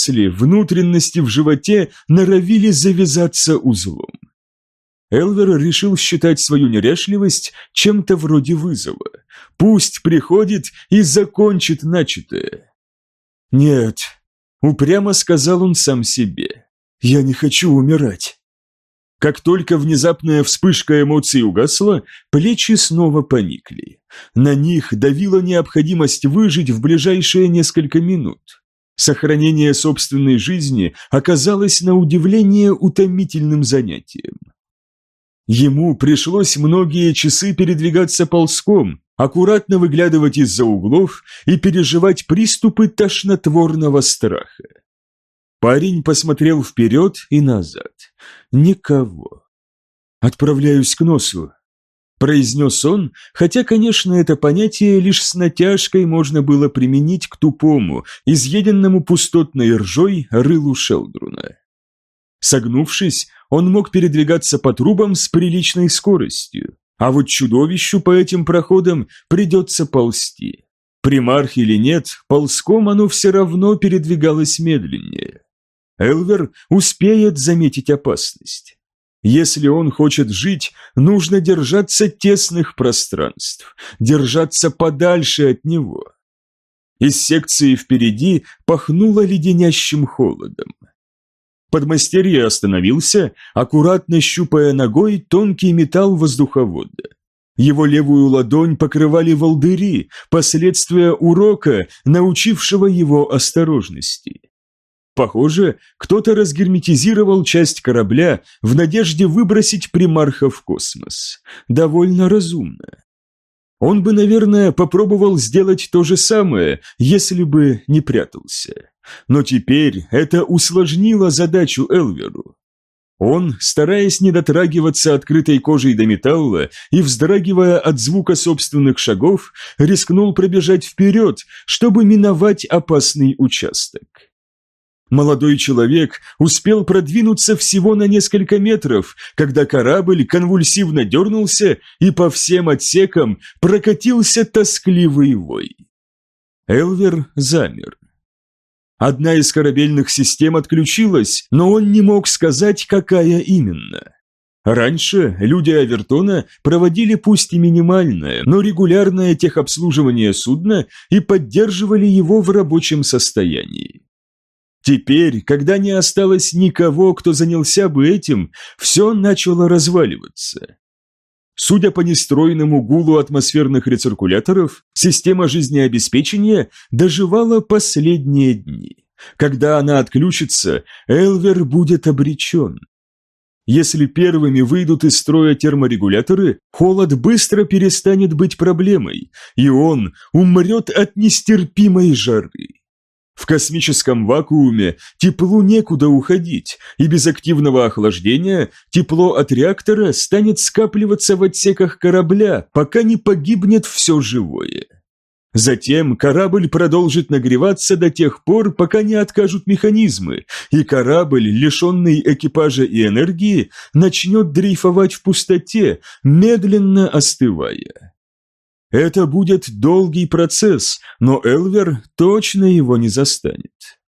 мысли, внутренности в животе норовили завязаться узлом. Элвер решил считать свою неряшливость чем-то вроде вызова. Пусть приходит и закончит начатое. «Нет», — упрямо сказал он сам себе, — «я не хочу умирать». Как только внезапная вспышка эмоций угасла, плечи снова поникли. На них давила необходимость выжить в ближайшие несколько минут. Сохранение собственной жизни оказалось на удивление утомительным занятием. Ему пришлось многие часы передвигаться ползком, аккуратно выглядывать из-за углов и переживать приступы тошнотворного страха. Парень посмотрел вперед и назад. Никого. «Отправляюсь к носу», – произнес он, хотя, конечно, это понятие лишь с натяжкой можно было применить к тупому, изъеденному пустотной ржой рылу Шелдруна. Согнувшись, он мог передвигаться по трубам с приличной скоростью, а вот чудовищу по этим проходам придется ползти. Примарх или нет, ползком оно все равно передвигалось медленнее. Элвер успеет заметить опасность. Если он хочет жить, нужно держаться тесных пространств, держаться подальше от него. Из секции впереди пахнуло леденящим холодом. Подмастерье остановился, аккуратно щупая ногой тонкий металл воздуховода. Его левую ладонь покрывали волдыри, последствия урока, научившего его осторожности. Похоже, кто-то разгерметизировал часть корабля в надежде выбросить примарха в космос. Довольно разумно. Он бы, наверное, попробовал сделать то же самое, если бы не прятался. Но теперь это усложнило задачу Элверу. Он, стараясь не дотрагиваться открытой кожей до металла и вздрагивая от звука собственных шагов, рискнул пробежать вперед, чтобы миновать опасный участок. Молодой человек успел продвинуться всего на несколько метров, когда корабль конвульсивно дернулся и по всем отсекам прокатился тоскливый вой. Элвер замер. Одна из корабельных систем отключилась, но он не мог сказать, какая именно. Раньше люди Авертона проводили пусть и минимальное, но регулярное техобслуживание судна и поддерживали его в рабочем состоянии. Теперь, когда не осталось никого, кто занялся бы этим, все начало разваливаться. Судя по нестроенному гулу атмосферных рециркуляторов, система жизнеобеспечения доживала последние дни. Когда она отключится, Элвер будет обречен. Если первыми выйдут из строя терморегуляторы, холод быстро перестанет быть проблемой, и он умрет от нестерпимой жары. В космическом вакууме теплу некуда уходить, и без активного охлаждения тепло от реактора станет скапливаться в отсеках корабля, пока не погибнет все живое. Затем корабль продолжит нагреваться до тех пор, пока не откажут механизмы, и корабль, лишенный экипажа и энергии, начнет дрейфовать в пустоте, медленно остывая. Это будет долгий процесс, но Элвер точно его не застанет.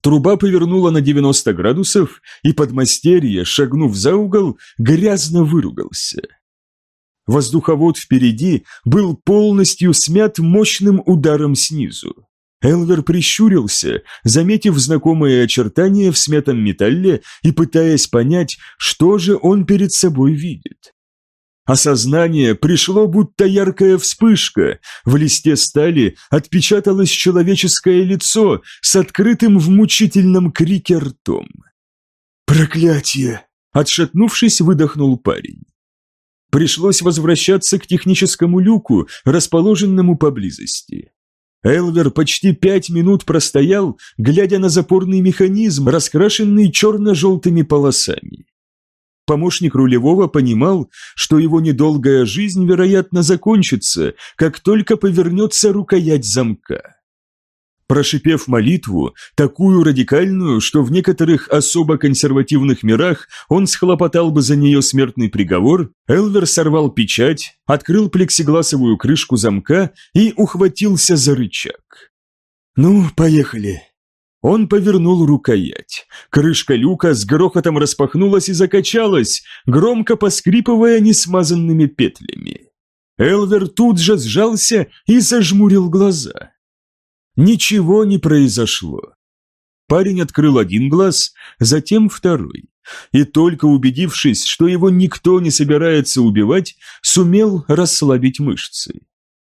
Труба повернула на 90 градусов, и подмастерье, шагнув за угол, грязно выругался. Воздуховод впереди был полностью смят мощным ударом снизу. Элвер прищурился, заметив знакомые очертания в смятом металле и пытаясь понять, что же он перед собой видит. Осознание пришло будто яркая вспышка. В листе стали отпечаталось человеческое лицо с открытым в мучительном крике ртом. «Проклятие!» – отшатнувшись, выдохнул парень. Пришлось возвращаться к техническому люку, расположенному поблизости. Элвер почти пять минут простоял, глядя на запорный механизм, раскрашенный черно-желтыми полосами. Помощник рулевого понимал, что его недолгая жизнь, вероятно, закончится, как только повернется рукоять замка. Прошипев молитву, такую радикальную, что в некоторых особо консервативных мирах он схлопотал бы за нее смертный приговор, Элвер сорвал печать, открыл плексигласовую крышку замка и ухватился за рычаг. «Ну, поехали», Он повернул рукоять. Крышка люка с грохотом распахнулась и закачалась, громко поскрипывая несмазанными петлями. Элвер тут же сжался и зажмурил глаза. Ничего не произошло. Парень открыл один глаз, затем второй. И только убедившись, что его никто не собирается убивать, сумел расслабить мышцы.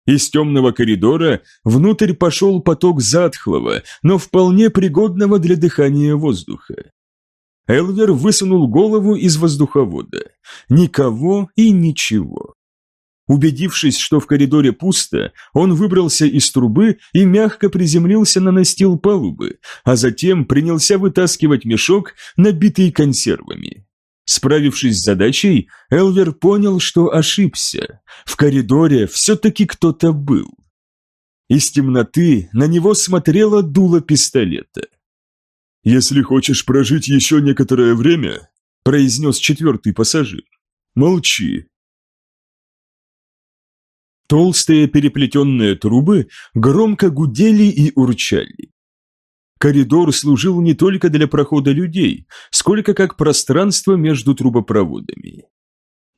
Из темного коридора внутрь пошел поток затхлого, но вполне пригодного для дыхания воздуха. Элвер высунул голову из воздуховода. Никого и ничего. Убедившись, что в коридоре пусто, он выбрался из трубы и мягко приземлился на настил палубы, а затем принялся вытаскивать мешок, набитый консервами. Справившись с задачей, Элвер понял, что ошибся. В коридоре все-таки кто-то был. Из темноты на него смотрело дуло пистолета. «Если хочешь прожить еще некоторое время», – произнес четвертый пассажир, – «молчи, Толстые переплетенные трубы громко гудели и урчали. Коридор служил не только для прохода людей, сколько как пространство между трубопроводами.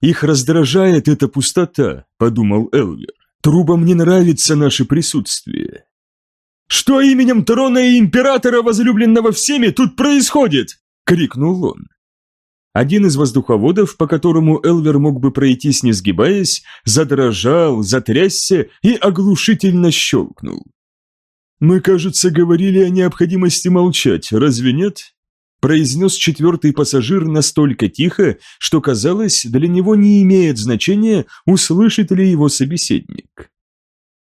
«Их раздражает эта пустота», – подумал Элвер. «Трубам не нравится наше присутствие». «Что именем трона и императора, возлюбленного всеми, тут происходит?» – крикнул он. Один из воздуховодов, по которому Элвер мог бы пройтись не сгибаясь, задрожал, затрясся и оглушительно щелкнул. «Мы, кажется, говорили о необходимости молчать, разве нет?» произнес четвертый пассажир настолько тихо, что, казалось, для него не имеет значения, услышит ли его собеседник.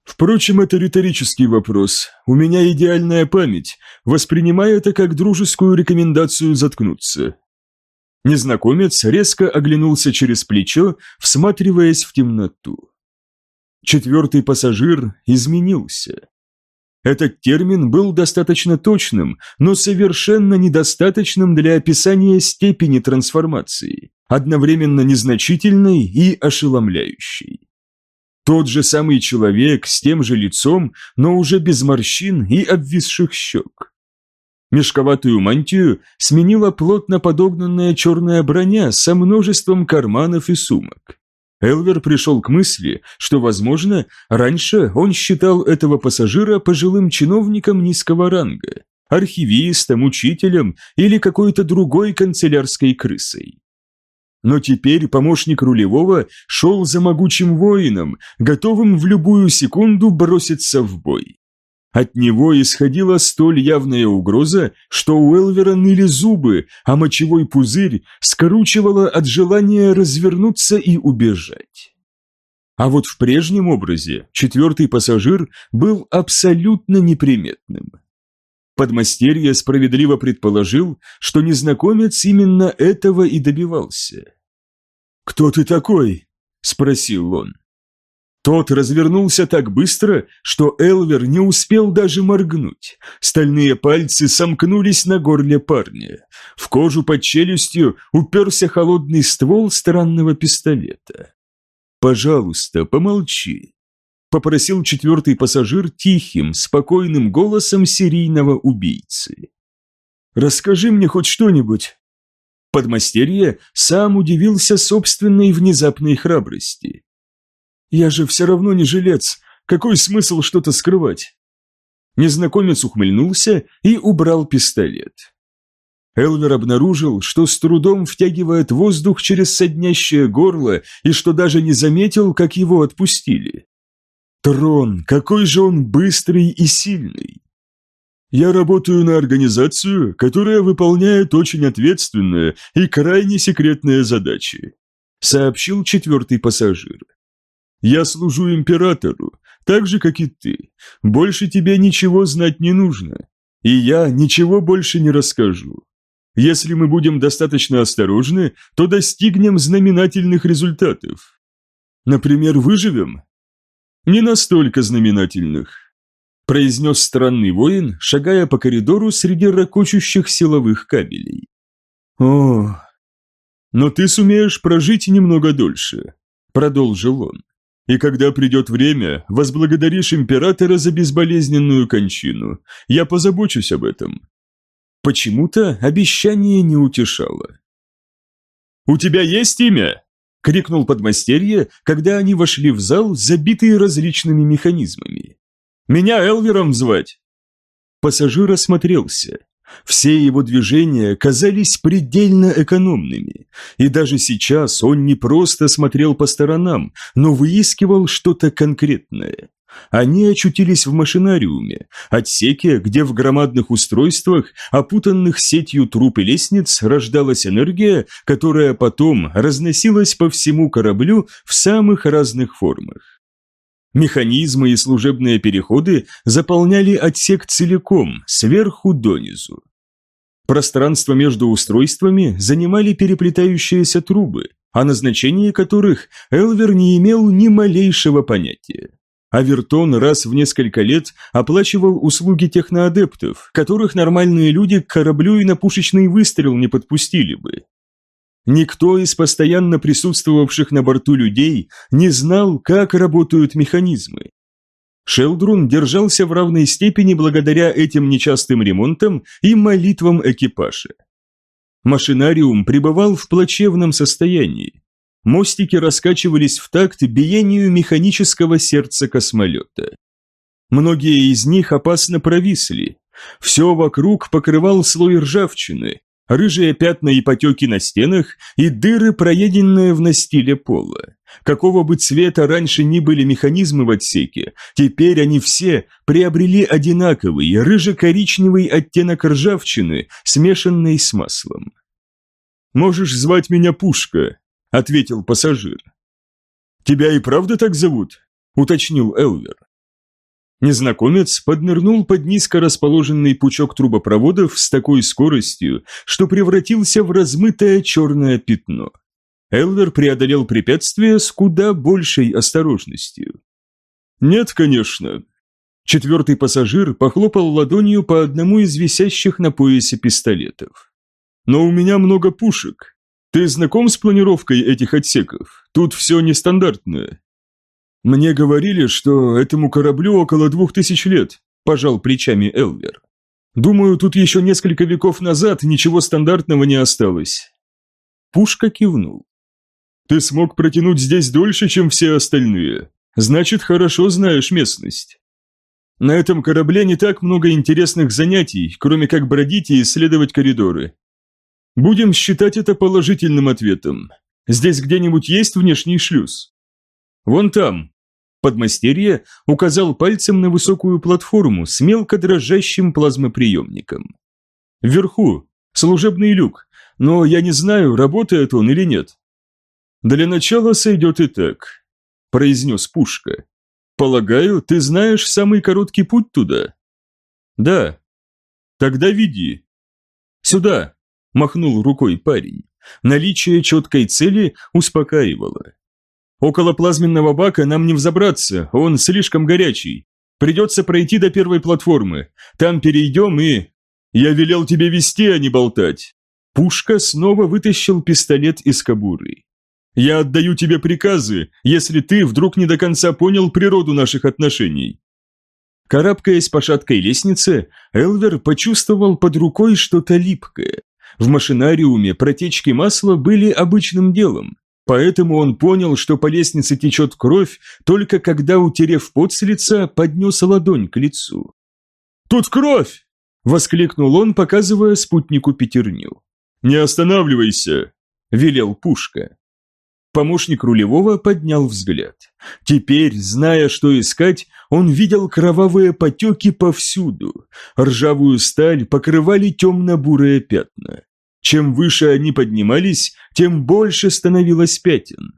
Впрочем, это риторический вопрос. У меня идеальная память. Воспринимаю это как дружескую рекомендацию заткнуться. Незнакомец резко оглянулся через плечо, всматриваясь в темноту. Четвертый пассажир изменился. Этот термин был достаточно точным, но совершенно недостаточным для описания степени трансформации, одновременно незначительной и ошеломляющей. Тот же самый человек с тем же лицом, но уже без морщин и обвисших щек. Мешковатую мантию сменила плотно подогнанная черная броня со множеством карманов и сумок. Элвер пришел к мысли, что, возможно, раньше он считал этого пассажира пожилым чиновником низкого ранга, архивистом, учителем или какой-то другой канцелярской крысой. Но теперь помощник рулевого шел за могучим воином, готовым в любую секунду броситься в бой. От него исходила столь явная угроза, что у Элвера ныли зубы, а мочевой пузырь скручивало от желания развернуться и убежать. А вот в прежнем образе четвертый пассажир был абсолютно неприметным. Подмастерье справедливо предположил, что незнакомец именно этого и добивался. «Кто ты такой?» – спросил он. Тот развернулся так быстро, что Элвер не успел даже моргнуть. Стальные пальцы сомкнулись на горле парня. В кожу под челюстью уперся холодный ствол странного пистолета. «Пожалуйста, помолчи», — попросил четвертый пассажир тихим, спокойным голосом серийного убийцы. «Расскажи мне хоть что-нибудь». Подмастерье сам удивился собственной внезапной храбрости. «Я же все равно не жилец. Какой смысл что-то скрывать?» Незнакомец ухмыльнулся и убрал пистолет. Элвер обнаружил, что с трудом втягивает воздух через соднящее горло и что даже не заметил, как его отпустили. Трон, какой же он быстрый и сильный! Я работаю на организацию, которая выполняет очень ответственные и крайне секретные задачи, сообщил четвертый пассажир. Я служу императору, так же, как и ты. Больше тебе ничего знать не нужно. И я ничего больше не расскажу. Если мы будем достаточно осторожны, то достигнем знаменательных результатов. Например, выживем? Не настолько знаменательных, произнес странный воин, шагая по коридору среди ракочущих силовых кабелей. О, но ты сумеешь прожить немного дольше, продолжил он. И когда придет время, возблагодаришь императора за безболезненную кончину. Я позабочусь об этом». Почему-то обещание не утешало. «У тебя есть имя?» – крикнул подмастерье, когда они вошли в зал, забитый различными механизмами. «Меня Элвером звать!» Пассажир осмотрелся. Все его движения казались предельно экономными, и даже сейчас он не просто смотрел по сторонам, но выискивал что-то конкретное. Они очутились в машинариуме, отсеке, где в громадных устройствах, опутанных сетью труб и лестниц, рождалась энергия, которая потом разносилась по всему кораблю в самых разных формах. Механизмы и служебные переходы заполняли отсек целиком, сверху донизу. Пространство между устройствами занимали переплетающиеся трубы, о назначении которых Элвер не имел ни малейшего понятия. Авертон раз в несколько лет оплачивал услуги техноадептов, которых нормальные люди к кораблю и на пушечный выстрел не подпустили бы. Никто из постоянно присутствовавших на борту людей не знал, как работают механизмы. Шелдрун держался в равной степени благодаря этим нечастым ремонтам и молитвам экипажа. Машинариум пребывал в плачевном состоянии. Мостики раскачивались в такт биению механического сердца космолета. Многие из них опасно провисли. Все вокруг покрывал слой ржавчины, рыжие пятна и потеки на стенах и дыры, проеденные в настиле пола. Какого бы цвета раньше ни были механизмы в отсеке, теперь они все приобрели одинаковый рыже-коричневый оттенок ржавчины, смешанный с маслом. «Можешь звать меня Пушка», – ответил пассажир. «Тебя и правда так зовут?» – уточнил Элвер. Незнакомец поднырнул под низко расположенный пучок трубопроводов с такой скоростью, что превратился в размытое черное пятно. Элвер преодолел препятствие с куда большей осторожностью. «Нет, конечно». Четвертый пассажир похлопал ладонью по одному из висящих на поясе пистолетов. «Но у меня много пушек. Ты знаком с планировкой этих отсеков? Тут все нестандартное». «Мне говорили, что этому кораблю около двух тысяч лет», – пожал плечами Элвер. «Думаю, тут еще несколько веков назад ничего стандартного не осталось». Пушка кивнул. «Ты смог протянуть здесь дольше, чем все остальные. Значит, хорошо знаешь местность». На этом корабле не так много интересных занятий, кроме как бродить и исследовать коридоры. Будем считать это положительным ответом. Здесь где-нибудь есть внешний шлюз? Вон там. Подмастерье указал пальцем на высокую платформу с мелко дрожащим плазмоприемником. Вверху служебный люк, но я не знаю, работает он или нет. Для начала сойдет и так, произнес Пушка. Полагаю, ты знаешь самый короткий путь туда? Да. Тогда веди. Сюда, махнул рукой парень. Наличие четкой цели успокаивало. Около плазменного бака нам не взобраться, он слишком горячий. Придется пройти до первой платформы. Там перейдем и... Я велел тебе вести, а не болтать. Пушка снова вытащил пистолет из кобуры. Я отдаю тебе приказы, если ты вдруг не до конца понял природу наших отношений. Карабкаясь по шаткой лестнице, Элвер почувствовал под рукой что-то липкое. В машинариуме протечки масла были обычным делом, поэтому он понял, что по лестнице течет кровь, только когда, утерев пот с лица, поднес ладонь к лицу. «Тут кровь!» – воскликнул он, показывая спутнику пятерню. «Не останавливайся!» – велел Пушка. Помощник рулевого поднял взгляд. Теперь, зная, что искать, он видел кровавые потеки повсюду. Ржавую сталь покрывали темно-бурые пятна. Чем выше они поднимались, тем больше становилось пятен.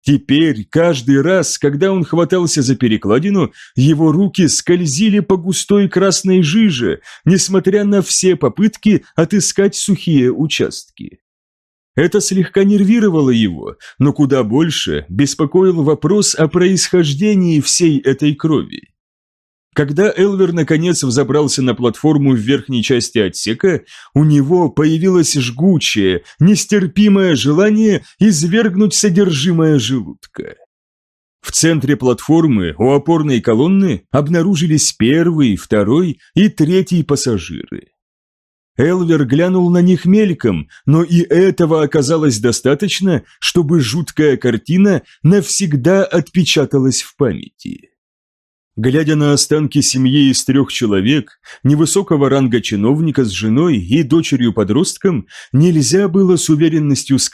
Теперь, каждый раз, когда он хватался за перекладину, его руки скользили по густой красной жиже, несмотря на все попытки отыскать сухие участки. Это слегка нервировало его, но куда больше беспокоил вопрос о происхождении всей этой крови. Когда Элвер наконец взобрался на платформу в верхней части отсека, у него появилось жгучее, нестерпимое желание извергнуть содержимое желудка. В центре платформы у опорной колонны обнаружились первый, второй и третий пассажиры. Элвер глянул на них мельком, но и этого оказалось достаточно, чтобы жуткая картина навсегда отпечаталась в памяти. Глядя на останки семьи из трех человек, невысокого ранга чиновника с женой и дочерью-подростком, нельзя было с уверенностью сказать,